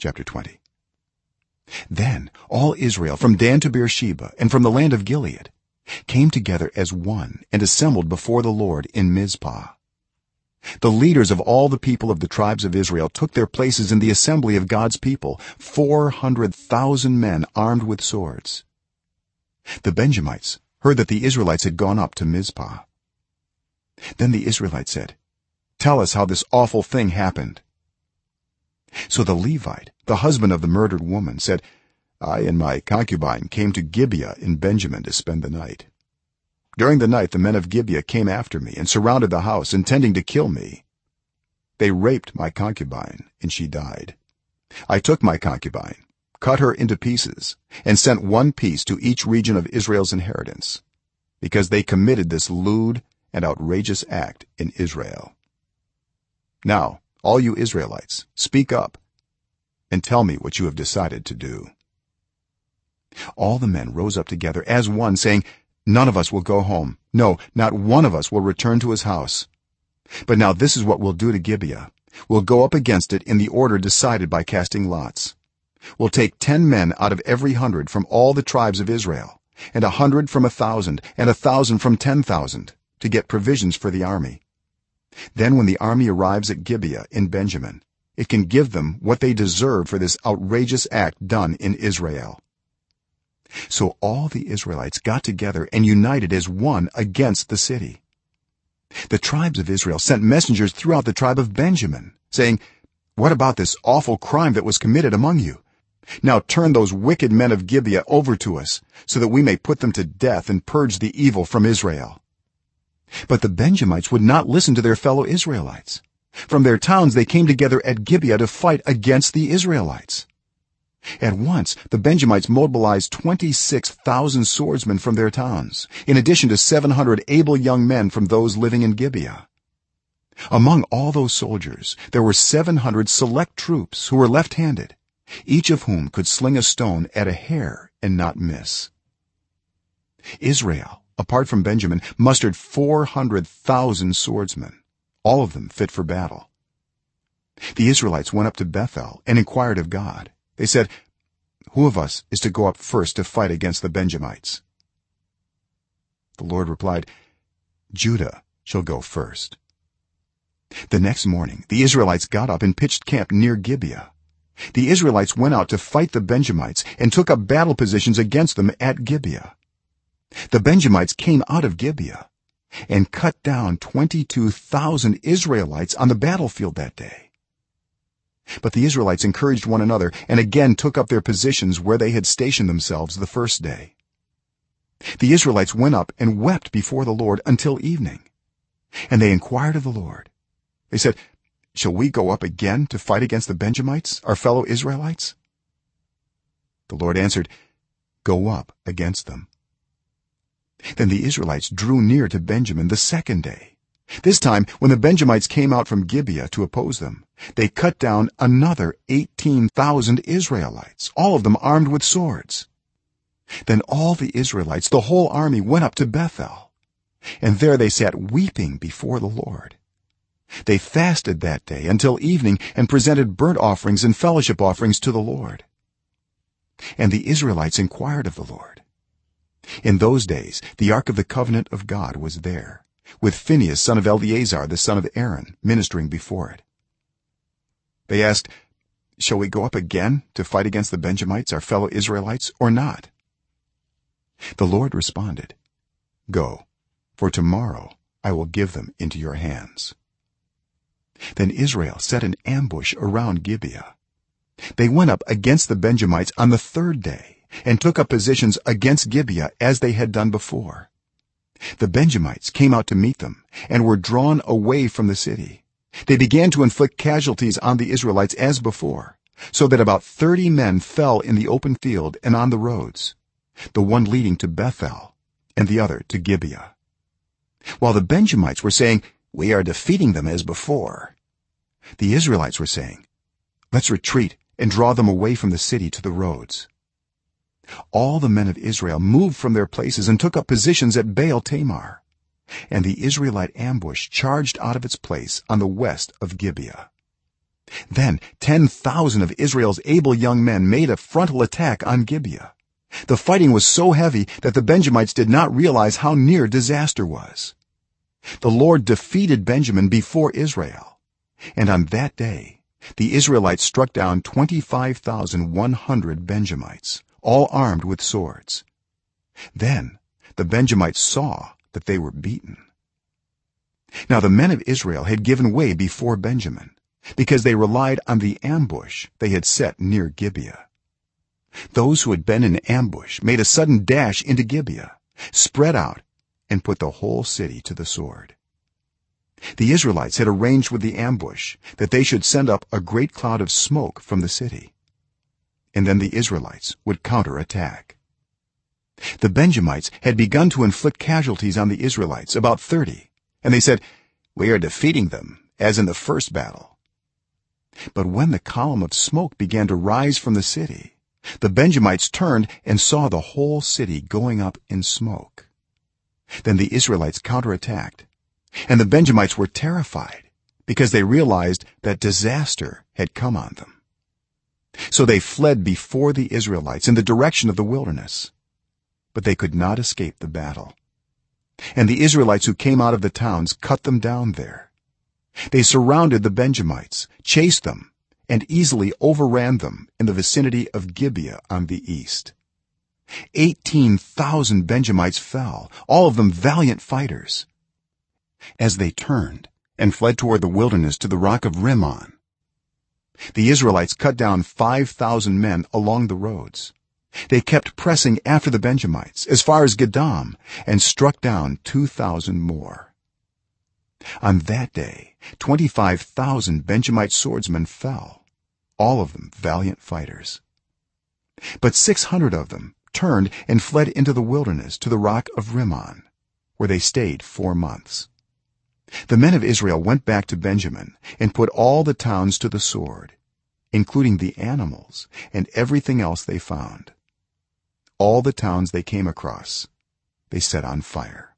chapter 20 then all israel from dan to beersheba and from the land of gilead came together as one and assembled before the lord in mizpah. The leaders of all the people of the tribes of israel took their places in the assembly of god's people 400,000 men armed with swords. The benjamites heard that the israelites had gone up to mizpah. Then the israelites said tell us how this awful thing happened so the levite the husband of the murdered woman said i and my concubine came to gibeah in benjamin to spend the night. During the night the men of gibeah came after me and surrounded the house intending to kill me. They raped my concubine and she died. I took my concubine cut her into pieces and sent one piece to each region of israel's inheritance because they committed this lewd and outrageous act in israel. Now all you israelites speak up and tell me what you have decided to do. All the men rose up together as one saying none of us will go home. No not one of us will return to his house. But now this is what we'll do to gibeah. We'll go up against it in the order decided by casting lots. We'll take 10 men out of every 100 from all the tribes of israel and a 100 from a 1000 and a 1000 from 10000 to get provisions for the army then when the army arrives at gibeah in benjamin it can give them what they deserve for this outrageous act done in israel. So all the israelites got together and united as one against the city. The tribes of israel sent messengers throughout the tribe of benjamin saying what about this awful crime that was committed among you? Now turn those wicked men of gibeah over to us so that we may put them to death and purge the evil from israel but the benjamites would not listen to their fellow israelites. From their towns they came together at gibeah to fight against the israelites. At once the benjamites mobilized 26000 swordsmen from their towns in addition to 700 able young men from those living in gibeah. Among all those soldiers there were 700 select troops who were left-handed each of whom could sling a stone at a hair and not miss. Israel apart from benjamin mustered 400,000 swordsmen all of them fit for battle. The israelites went up to bethel and inquired of god. They said who of us is to go up first to fight against the benjamites? The lord replied judah shall go first. The next morning the israelites got up and pitched camp near gibeah. The israelites went out to fight the benjamites and took up battle positions against them at gibeah the benjamites came out of gibeah and cut down 22000 israelites on the battlefield that day. But the israelites encouraged one another and again took up their positions where they had stationed themselves the first day. The israelites went up and wept before the lord until evening and they inquired of the lord. They said shall we go up again to fight against the benjamites our fellow israelites? The lord answered go up against them then the israelites drew near to benjamin the second day. This time when the benjamites came out from gibeah to oppose them they cut down another 18000 israelites all of them armed with swords. Then all the israelites the whole army went up to bethel. And there they sat weeping before the lord. They fasted that day until evening and presented burnt offerings and fellowship offerings to the lord. And the israelites inquired of the lord in those days the ark of the covenant of god was there with phinehas son of eleazar the son of aaron ministering before it. They asked shall we go up again to fight against the benjamites our fellow israelites or not? The lord responded go for tomorrow i will give them into your hands. Then israel set an ambush around gibeah. They went up against the benjamites on the third day and took up positions against gibeah as they had done before. The benjamites came out to meet them and were drawn away from the city. They began to inflict casualties on the israelites as before so that about 30 men fell in the open field and on the roads the one leading to bethel and the other to gibeah. While the benjamites were saying we are defeating them as before the israelites were saying let's retreat and draw them away from the city to the roads all the men of israel moved from their places and took up positions at baal tamar. And the israelite ambush charged out of its place on the west of gibeah. Then 10000 of israel's able young men made a frontal attack on gibeah. The fighting was so heavy that the benjamites did not realize how near disaster was. The lord defeated benjamin before israel. And on that day the israelites struck down 25100 benjamites all armed with swords. Then the benjamites saw that they were beaten. Now the men of israel had given way before benjamin because they relied on the ambush they had set near gibeah. Those who had been in ambush made a sudden dash into gibeah spread out and put the whole city to the sword. The israelites had arranged with the ambush that they should send up a great cloud of smoke from the city and then the israelites would counter-attack. The benjamites had begun to inflict casualties on the israelites about 30 and they said we are defeating them as in the first battle. But when the column of smoke began to rise from the city the benjamites turned and saw the whole city going up in smoke. Then the israelites counterattacked and the benjamites were terrified because they realized that disaster had come on them so they fled before the israelites in the direction of the wilderness but they could not escape the battle. And the israelites who came out of the towns cut them down there. They surrounded the benjamites chased them and easily overran them in the vicinity of gibeah on the east. 18000 benjamites fell all of them valiant fighters. As they turned and fled toward the wilderness to the rock of rimmon the israelites cut down 5000 men along the roads. They kept pressing after the benjamites as far as Gidom and struck down 2000 more. On that day 25000 benjamite swordsmen fell all of them valiant fighters. But 600 of them turned and fled into the wilderness to the rock of rimmon where they stayed 4 months the men of israel went back to benjamin and put all the towns to the sword including the animals and everything else they found. All the towns they came across they set on fire